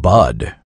bud.